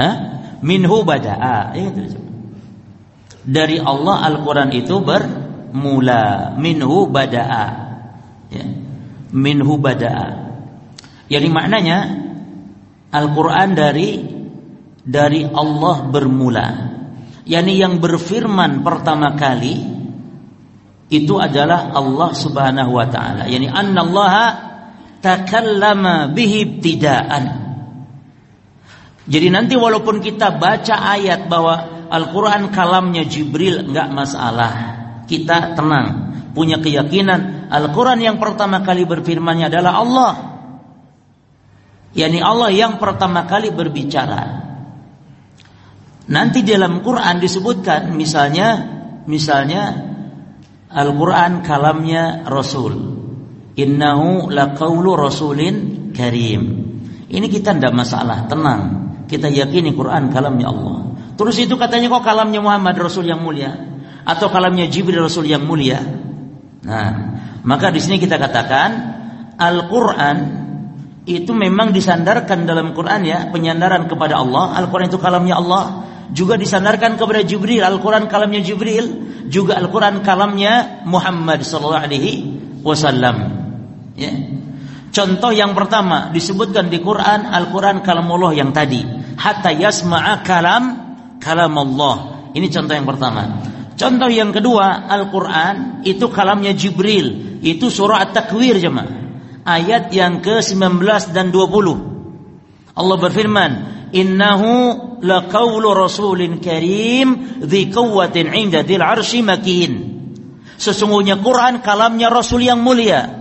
Hah? Minhu bada'a. Ya, itu. Dari Allah Al-Quran itu bermula. Minhu bada'a ya. minhu bada'a yani maknanya Al-Quran dari dari Allah bermula yani yang berfirman pertama kali itu adalah Allah Subhanahu wa taala yani annallaha takallama bihi ibtidaan. Jadi nanti walaupun kita baca ayat bahwa Al-Quran kalamnya Jibril enggak masalah. Kita tenang punya keyakinan Al-Quran yang pertama kali berfirmannya adalah Allah. Yakni Allah yang pertama kali berbicara. Nanti dalam Quran disebutkan misalnya misalnya Al-Quran kalamnya Rasul innahu laqawlu rasulin karim. Ini kita tidak masalah tenang. Kita yakini Quran kalamnya Allah. Terus itu katanya kok kalamnya Muhammad Rasul yang mulia? Atau kalamnya Jibril Rasul yang mulia? Nah, maka di sini kita katakan Al-Qur'an itu memang disandarkan dalam Quran ya, penyandaran kepada Allah. Al-Quran itu kalamnya Allah, juga disandarkan kepada Jibril. Al-Quran kalamnya Jibril, juga Al-Quran kalamnya Muhammad sallallahu alaihi wasallam. Ya. Contoh yang pertama disebutkan di Quran Al-Quran kalamullah yang tadi. Hatta yasma'a kalam kalam Allah. Ini contoh yang pertama. Contoh yang kedua, Al-Quran itu kalamnya Jibril. Itu surah At-Takwir jemaah. Ayat yang ke-19 dan 20. Allah berfirman, Innahu laqawlu rasulin karim dhi quwwatin 'inda makin. Sesungguhnya Quran kalamnya Rasul yang mulia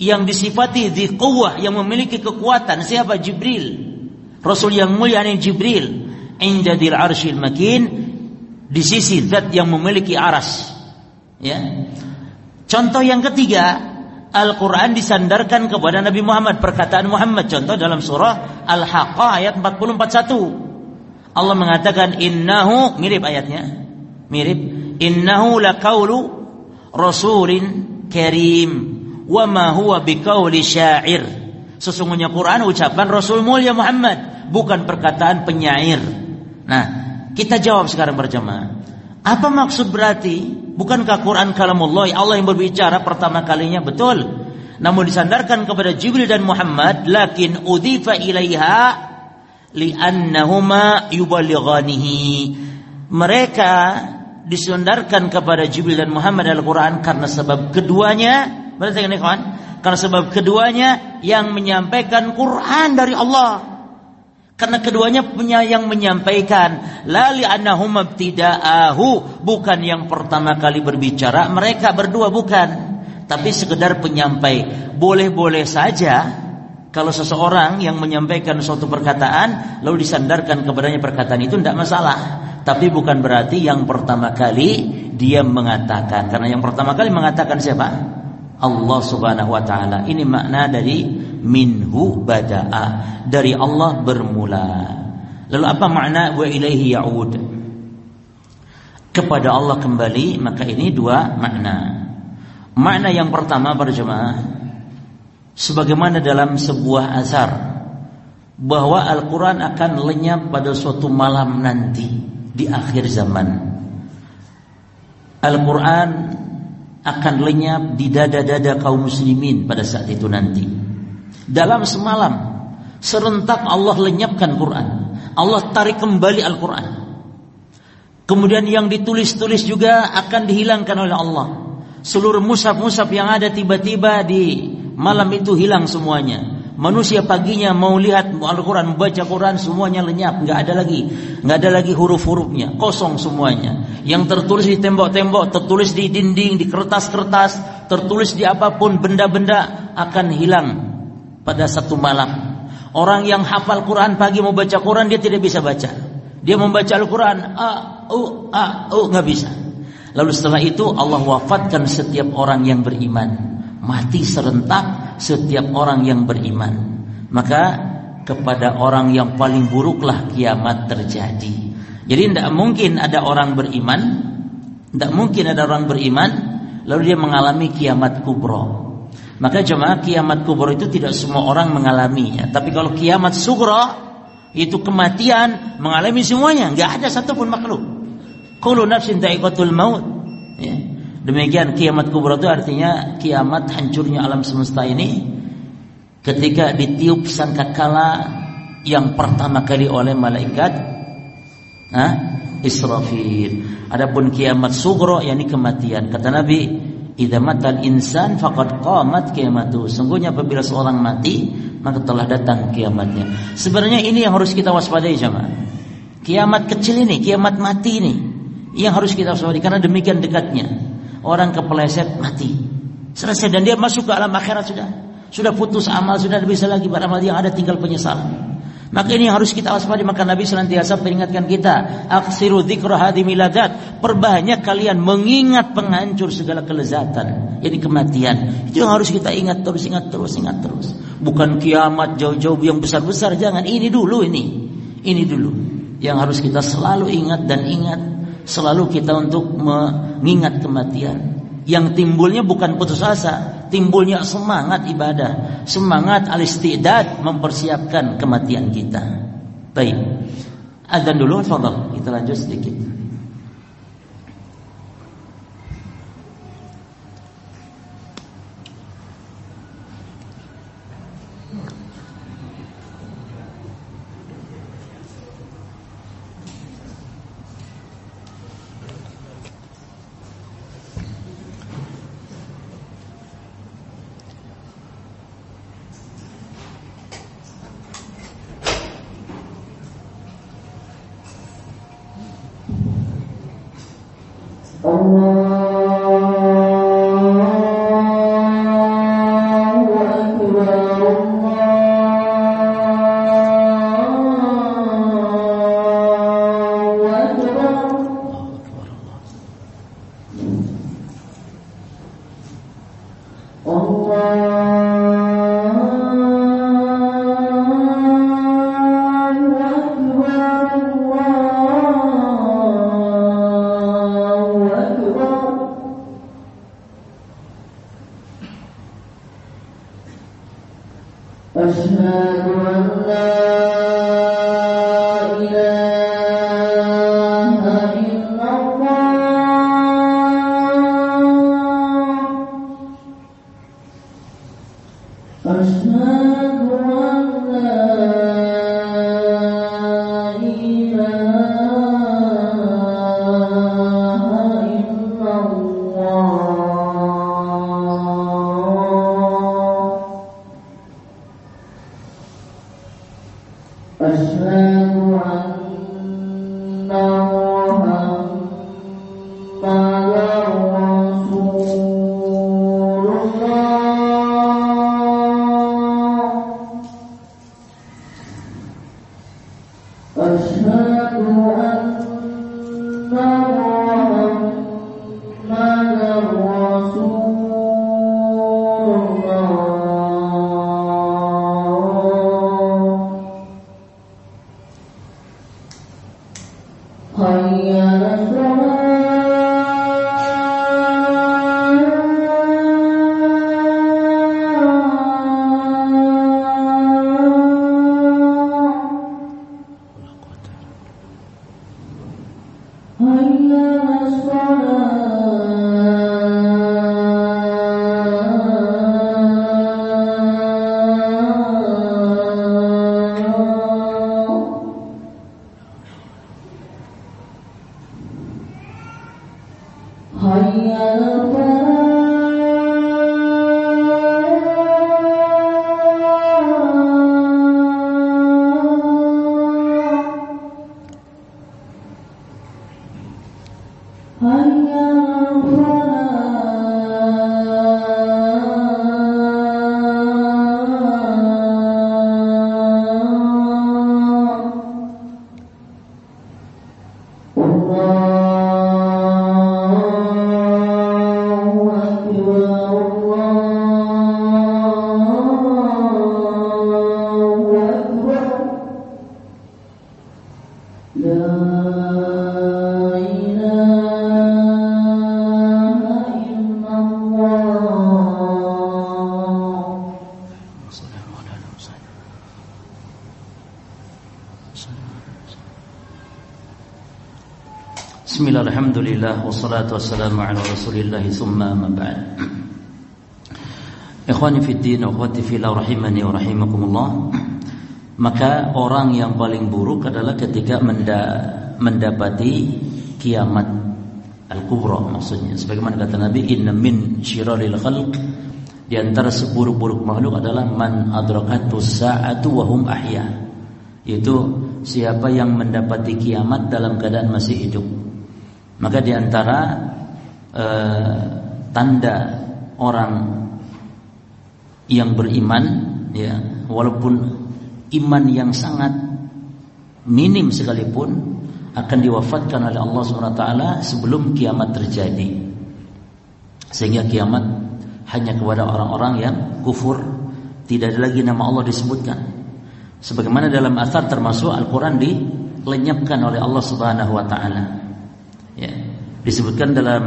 yang disifati dhi quwwah yang memiliki kekuatan siapa Jibril. Rasul yang mulia ini Jibril. Inda dil arsyil makin di sisi zat yang memiliki aras. Ya. Contoh yang ketiga, Al-Quran disandarkan kepada Nabi Muhammad perkataan Muhammad contoh dalam surah Al-Haqqah ayat 441 Allah mengatakan innahu mirip ayatnya mirip innahu laqaulu rasulin karim wa ma huwa biqauli syair sesungguhnya Quran ucapan Rasul mulia Muhammad bukan perkataan penyair nah kita jawab sekarang berjamaah. Apa maksud berarti? Bukankah Quran kalamullah Allah yang berbicara pertama kalinya betul? Namun disandarkan kepada Jibril dan Muhammad, lakin udhifa ilaiha li'annahuma yubalighanihi. Mereka disandarkan kepada Jibril dan Muhammad Al-Quran karena sebab keduanya, berarti ini kawan, karena sebab keduanya yang menyampaikan Quran dari Allah. Karena keduanya punya yang menyampaikan. Lali annahum ibtida'ahu. Bukan yang pertama kali berbicara mereka berdua bukan. Tapi sekedar penyampai. Boleh-boleh saja kalau seseorang yang menyampaikan suatu perkataan lalu disandarkan kepadanya perkataan itu tidak masalah. Tapi bukan berarti yang pertama kali dia mengatakan. Karena yang pertama kali mengatakan siapa Allah Subhanahu wa taala. Ini makna dari minhu bada'a. Dari Allah bermula. Lalu apa makna wa ilaihi ya'ud? Kepada Allah kembali maka ini dua makna. Makna yang pertama para jemaah sebagaimana dalam sebuah asar bahwa Al-Quran akan lenyap pada suatu malam nanti di akhir zaman. Al-Quran akan lenyap di dada-dada kaum muslimin pada saat itu nanti dalam semalam serentak Allah lenyapkan Quran. Allah tarik kembali Al-Quran. Kemudian yang ditulis-tulis juga akan dihilangkan oleh Allah. Seluruh musab-musab yang ada tiba-tiba di malam itu hilang semuanya. Manusia paginya mau lihat Al-Quran, membaca Quran, semuanya lenyap, nggak ada lagi, nggak ada lagi huruf-hurufnya, kosong semuanya. Yang tertulis di tembok-tembok, tertulis di dinding, di kertas-kertas, tertulis di apa pun benda-benda akan hilang pada satu malam. Orang yang hafal Quran pagi mau baca Quran dia tidak bisa baca. Dia membaca Al-Quran, a, u, a, u, nggak bisa. Lalu setelah itu Allah wafatkan setiap orang yang beriman. Mati serentak setiap orang yang beriman. Maka kepada orang yang paling buruklah kiamat terjadi. Jadi tidak mungkin ada orang beriman, tidak mungkin ada orang beriman lalu dia mengalami kiamat kubro. Maka jemaah kiamat kubro itu tidak semua orang mengalaminya. Tapi kalau kiamat sugro itu kematian mengalami semuanya, nggak ada satupun makhluk. Kullu nafsin maut. Ya. Demikian kiamat kubro itu artinya kiamat hancurnya alam semesta ini ketika ditiup sangkakala yang pertama kali oleh malaikat ah, Israfil. Adapun kiamat sugro yakni kematian. Kata Nabi, Idza matal insan faqad qamat kiamatu. Sungguhnya apabila seorang mati, maka telah datang kiamatnya. Sebenarnya ini yang harus kita waspadai jemaah. Kiamat kecil ini, kiamat mati ini yang harus kita waspadai karena demikian dekatnya. Orang kepeleset mati. Selesai dan dia masuk ke alam akhirat sudah. Sudah putus amal, sudah tidak bisa lagi beramal yang ada tinggal penyesalan. Maka ini yang harus kita waspadai maka Nabi senantiasa peringatkan kita, aksiru dzikra hadimiladat, perbanyak kalian mengingat penghancur segala kelezatan, Jadi kematian. Itu yang harus kita ingat terus, ingat terus, ingat terus. Bukan kiamat jauh-jauh yang besar-besar, jangan. Ini dulu ini. Ini dulu yang harus kita selalu ingat dan ingat selalu kita untuk mengingat kematian. Yang timbulnya bukan putus asa, timbulnya semangat ibadah, semangat al-istidad mempersiapkan kematian kita. Baik. Adzan dulu, fadal. Kita lanjut sedikit. Alhamdulillah, wassalatu wassalamu ala rasulillah, summa ma ba'd. Ikhwani fi din, akhwati fillah, rahimani wa rahimakumullah. Maka orang yang paling buruk adalah ketika menda mendapati kiamat Al-Kubra maksudnya. Sebagaimana kata Nabi, inna min syiralil khalq. Di antara seburuk-buruk makhluk adalah Man adrakatu sa'atu wahum ahya. Yaitu siapa yang mendapati kiamat dalam keadaan masih hidup maka di antara eh, tanda orang yang beriman ya, walaupun iman yang sangat minim sekalipun akan diwafatkan oleh Allah SWT sebelum kiamat terjadi. Sehingga kiamat hanya kepada orang-orang yang kufur, tidak ada lagi nama Allah disebutkan. Sebagaimana dalam asar termasuk Al-Qur'an dilenyapkan oleh Allah Subhanahu wa taala ya. Disebutkan dalam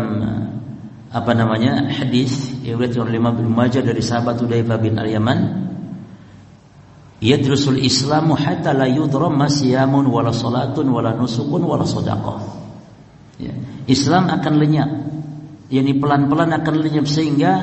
apa namanya hadis yang diriwayatkan oleh Imam Ibnu Majah dari sahabat Hudzaifah bin Al-Yaman yadrusul islamu hatta la yudram masyamun wala salatun wala nusukun wala sadaqah. Ya. Islam akan lenyap. Yakni pelan-pelan akan lenyap sehingga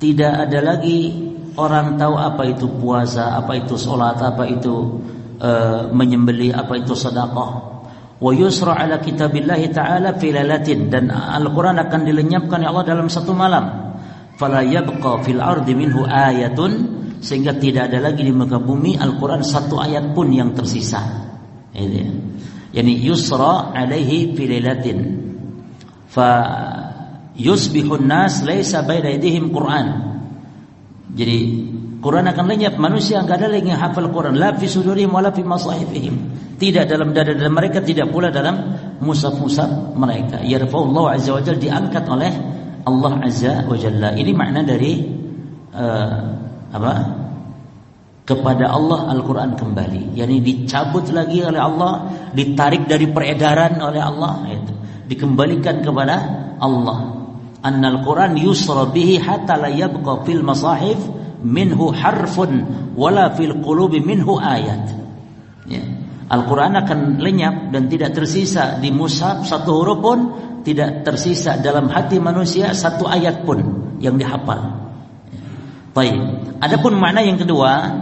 tidak ada lagi orang tahu apa itu puasa, apa itu salat, apa itu uh, menyembelih, apa itu sedekah wa yusra ala kitabillahi ta'ala fi lailatin. Dan Al-Qur'an akan dilenyapkan oleh Allah dalam satu malam. Fala yabqa fil ardi minhu ayatun. Sehingga tidak ada lagi di muka bumi Al-Qur'an satu ayat pun yang tersisa. Ini ya. yani yusra alaihi fi lailatin. Fa yusbihun nas laisa baina Qur'an. Jadi Quran akan lenyap manusia enggak ada lagi yang hafal Quran la fi sudurihim wala fi masahifihim tidak dalam dada-dada mereka, tidak pula dalam musaf-musaf mereka. Allah azza wa jalla diangkat oleh Allah azza wa jalla. Ini makna dari uh, apa? Kepada Allah Al-Qur'an kembali. Yani dicabut lagi oleh Allah, ditarik dari peredaran oleh Allah itu. Dikembalikan kepada Allah. Annal Quran yusra bihi hatta la yabqa fil masahif minhu harfun wala fil qulubi minhu ayat. Ya. Al-Quran akan lenyap dan tidak tersisa di mushaf satu huruf pun tidak tersisa dalam hati manusia satu ayat pun yang dihafal. Baik. Adapun makna yang kedua,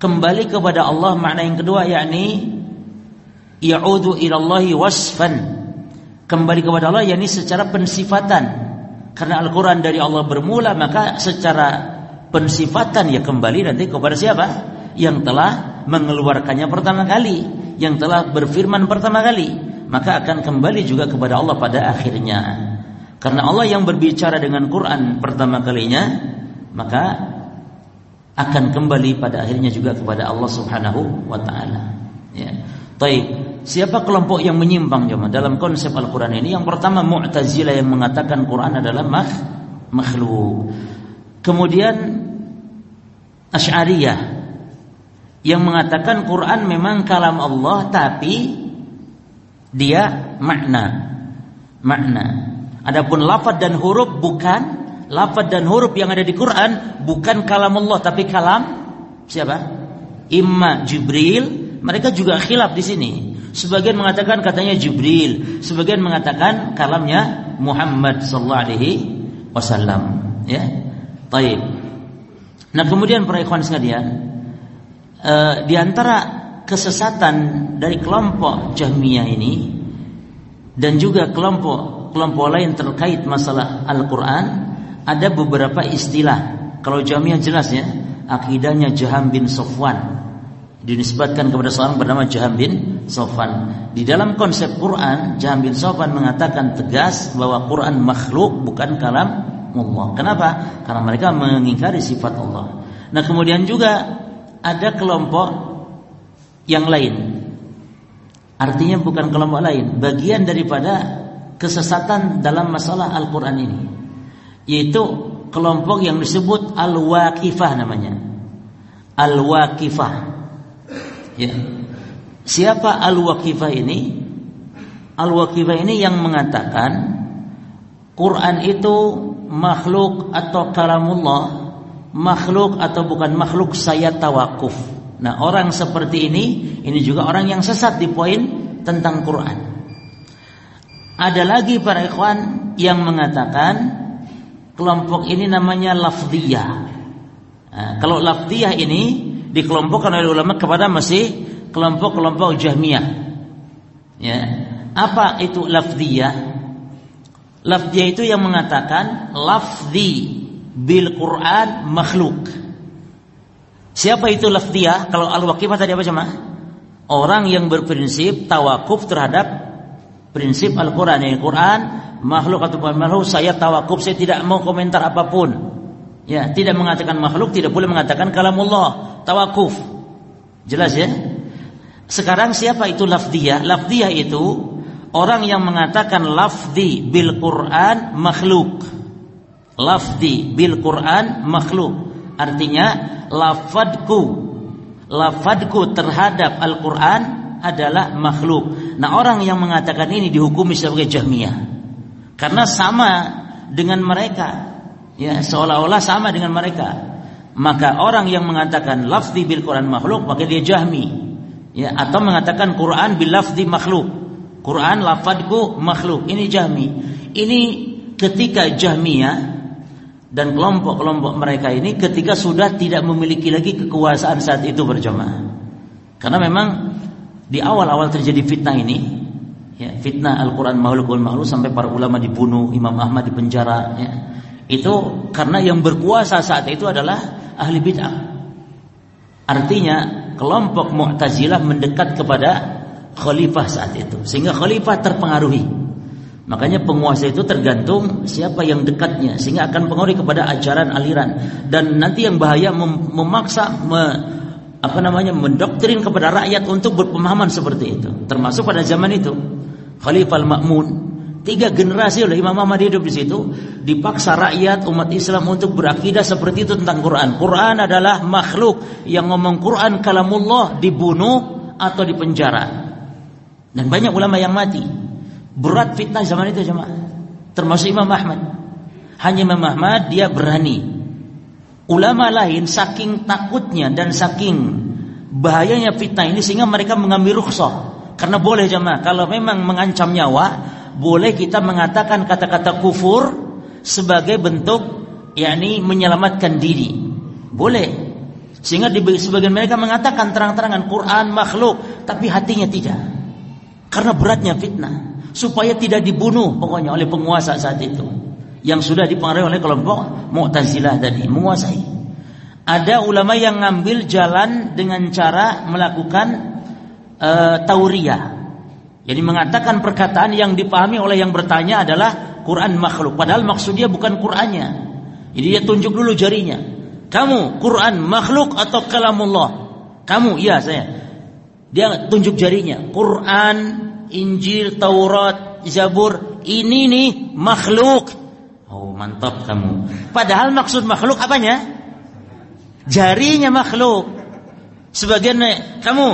kembali kepada Allah makna yang kedua yakni ya'udu ila Allah wasfan. Kembali kepada Allah yakni secara pensifatan. Karena Al-Quran dari Allah bermula maka secara pensifatan ya kembali nanti kepada siapa? Yang telah mengeluarkannya pertama kali, yang telah berfirman pertama kali, maka akan kembali juga kepada Allah pada akhirnya. Karena Allah yang berbicara dengan Quran pertama kalinya, maka akan kembali pada akhirnya juga kepada Allah Subhanahu wa taala. Ya. Baik. Siapa kelompok yang menyimpang jemaah dalam konsep Al-Qur'an ini? Yang pertama Mu'tazilah yang mengatakan Quran adalah makh makhluk. Kemudian Asy'ariyah yang mengatakan Quran memang kalam Allah tapi dia makna. Makna. Adapun lafaz dan huruf bukan lafaz dan huruf yang ada di Quran bukan kalam Allah tapi kalam siapa? Imma Jibril, mereka juga khilaf di sini. Sebagian mengatakan katanya Jibril, sebagian mengatakan kalamnya Muhammad sallallahu alaihi wasallam, ya. Taib. Nah, kemudian para ikhwan sekalian, e, di antara kesesatan dari kelompok Jahmiyah ini dan juga kelompok kelompok lain terkait masalah Al-Qur'an ada beberapa istilah. Kalau Jahmiyah jelas ya, akidahnya Jaham bin Sofwan dinisbatkan kepada seorang bernama Jaham bin Sofwan. Di dalam konsep Quran, Jaham bin Sofwan mengatakan tegas bahwa Quran makhluk bukan kalam Allah. Kenapa? Karena mereka mengingkari sifat Allah. Nah, kemudian juga ada kelompok yang lain. Artinya bukan kelompok lain, bagian daripada kesesatan dalam masalah Al-Qur'an ini. Yaitu kelompok yang disebut Al-Waqifah namanya. Al-Waqifah. Ya. Siapa Al-Waqifah ini? Al-Waqifah ini yang mengatakan Quran itu makhluk atau kalamullah makhluk atau bukan makhluk saya tawakuf. Nah, orang seperti ini ini juga orang yang sesat di poin tentang Quran. Ada lagi para ikhwan yang mengatakan kelompok ini namanya lafdiyah. Nah, kalau lafdiyah ini dikelompokkan oleh ulama kepada masih kelompok-kelompok Jahmiyah. Ya. Apa itu lafdiyah? Lafdiyah itu yang mengatakan lafdi bil Quran makhluk. Siapa itu lafdiyah? Kalau al-waqifah tadi apa cuma? Orang yang berprinsip tawakuf terhadap prinsip Al-Quran. Yang Quran makhluk atau bukan makhluk, saya tawakuf, saya tidak mau komentar apa pun. Ya, tidak mengatakan makhluk, tidak boleh mengatakan kalamullah, tawakuf. Jelas ya? Sekarang siapa itu lafdiyah? Lafdiyah itu orang yang mengatakan lafdi bil Quran makhluk. Lafdi bil Quran makhluk. Artinya lafadku lafadku terhadap Al-Quran adalah makhluk. Nah orang yang mengatakan ini dihukumi sebagai Jahmiyah karena sama dengan mereka, ya seolah-olah sama dengan mereka. Maka orang yang mengatakan lafzi bil Quran makhluk maka dia Jahmi, ya atau mengatakan Quran bil lafzi makhluk. Quran lafadku makhluk. Ini Jahmi. Ini ketika Jahmiyah dan kelompok-kelompok mereka ini ketika sudah tidak memiliki lagi kekuasaan saat itu berjamaah. Karena memang di awal-awal terjadi fitnah ini, ya, fitnah Al-Quran makhluk makhluk sampai para ulama dibunuh, Imam Ahmad dipenjara, ya, itu karena yang berkuasa saat itu adalah ahli bid'ah. Artinya kelompok Mu'tazilah mendekat kepada khalifah saat itu, sehingga khalifah terpengaruhi. Makanya penguasa itu tergantung siapa yang dekatnya sehingga akan pengaruhi kepada ajaran aliran. Dan nanti yang bahaya mem memaksa me, apa namanya mendoktrin kepada rakyat untuk berpemahaman seperti itu. Termasuk pada zaman itu Khalifah Al-Ma'mun. Tiga generasi oleh Imam Ahmad hidup di situ dipaksa rakyat umat Islam untuk berakidah seperti itu tentang Quran. Quran adalah makhluk yang ngomong Quran kalamullah dibunuh atau dipenjara dan banyak ulama yang mati Berat fitnah zaman itu jemaah. Termasuk Imam Ahmad. Hanya Imam Ahmad dia berani. Ulama lain saking takutnya dan saking bahayanya fitnah ini sehingga mereka mengambil rukhsah. Karena boleh jemaah kalau memang mengancam nyawa, boleh kita mengatakan kata-kata kufur sebagai bentuk yakni menyelamatkan diri. Boleh. Sehingga di sebagian mereka mengatakan terang-terangan Quran makhluk, tapi hatinya tidak. Karena beratnya fitnah supaya tidak dibunuh pokoknya oleh penguasa saat itu yang sudah dipengaruhi oleh kelompok Mu'tazilah tadi menguasai. Ada ulama yang ngambil jalan dengan cara melakukan uh, tauriyah. Jadi mengatakan perkataan yang dipahami oleh yang bertanya adalah Quran makhluk. Padahal maksudnya bukan Qurannya. Jadi dia tunjuk dulu jarinya. Kamu Quran makhluk atau kalamullah? Kamu, iya saya. Dia tunjuk jarinya. Quran Injil, Taurat, Zabur, ini nih makhluk. Oh, mantap kamu. Padahal maksud makhluk apanya? Jarinya makhluk. Sebagian kamu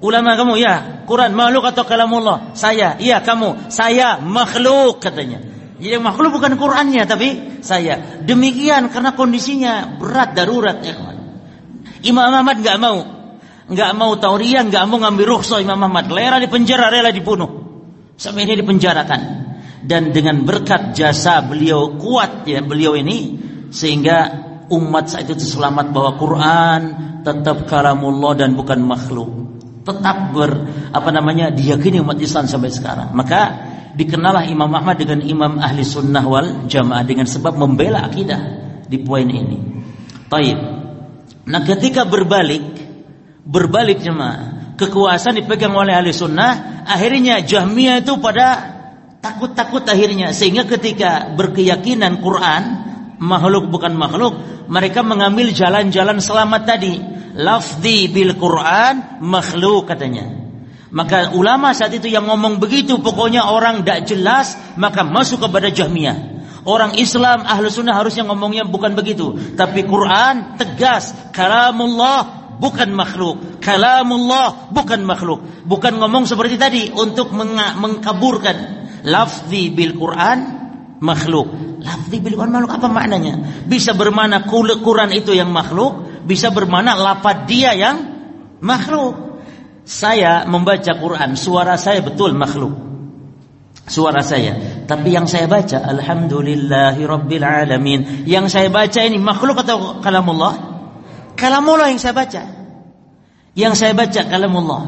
ulama kamu ya, Quran makhluk atau kalamullah? Saya, iya kamu, saya makhluk katanya. Jadi makhluk bukan Qurannya tapi saya. Demikian karena kondisinya berat darurat ya Imam Ahmad nggak mau nggak mau tauriah, nggak mau ngambil rukhsah Imam Ahmad, rela di penjara, rela dibunuh. Sampai ini dipenjarakan. Dan dengan berkat jasa beliau kuat ya beliau ini sehingga umat saat itu selamat bahwa Quran tetap kalamullah dan bukan makhluk. Tetap ber apa namanya diyakini umat Islam sampai sekarang. Maka dikenalah Imam Ahmad dengan Imam Ahli Sunnah wal Jamaah dengan sebab membela akidah di poin ini. Taib. Nah ketika berbalik berbalik jemaah. Kekuasaan dipegang oleh ahli sunnah, akhirnya Jahmiyah itu pada takut-takut akhirnya sehingga ketika berkeyakinan Quran makhluk bukan makhluk, mereka mengambil jalan-jalan selamat tadi. Lafzi bil Quran makhluk katanya. Maka ulama saat itu yang ngomong begitu pokoknya orang tidak jelas maka masuk kepada Jahmiyah. Orang Islam ahlu sunnah harusnya ngomongnya bukan begitu. Tapi Quran tegas. Kalamullah bukan makhluk. Kalamullah bukan makhluk. Bukan ngomong seperti tadi untuk mengkaburkan lafzi bil Quran makhluk. lafzi bil Quran makhluk apa maknanya? Bisa bermana Quran itu yang makhluk, bisa bermana lafaz dia yang makhluk. Saya membaca Quran, suara saya betul makhluk. Suara saya, tapi yang saya baca alhamdulillahi alamin. Yang saya baca ini makhluk atau kalamullah? Kalamullah yang saya baca. Yang saya baca kalamullah.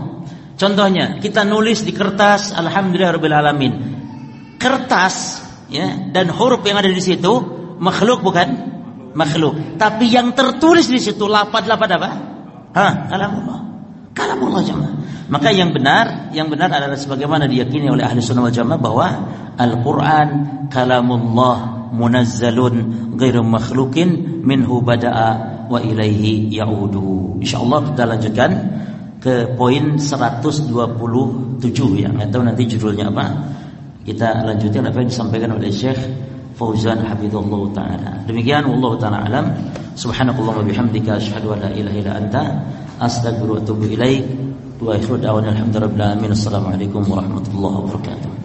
Contohnya, kita nulis di kertas alhamdulillah alamin. Kertas ya dan huruf yang ada di situ makhluk bukan? Makhluk. Tapi yang tertulis di situ lapad-lapad apa? Hah, kalamullah. Kalamullah jemaah. Maka yang benar, yang benar adalah sebagaimana diyakini oleh ahli sunnah wal jamaah bahwa Al-Quran kalamullah munazzalun ghairu makhlukin minhu bada'a wa ilaihi ya'udu. Insyaallah kita lanjutkan ke poin 127 ya. Enggak tahu nanti judulnya apa. Kita lanjutkan apa yang disampaikan oleh Syekh Fauzan Habibullah taala. Demikian wallahu taala alam. Subhanakallahumma bihamdika asyhadu an la ilaha illa anta astaghfiruka wa atubu ilaik. Wa akhiru da'wana alhamdulillahi rabbil alamin. Assalamualaikum warahmatullahi wabarakatuh.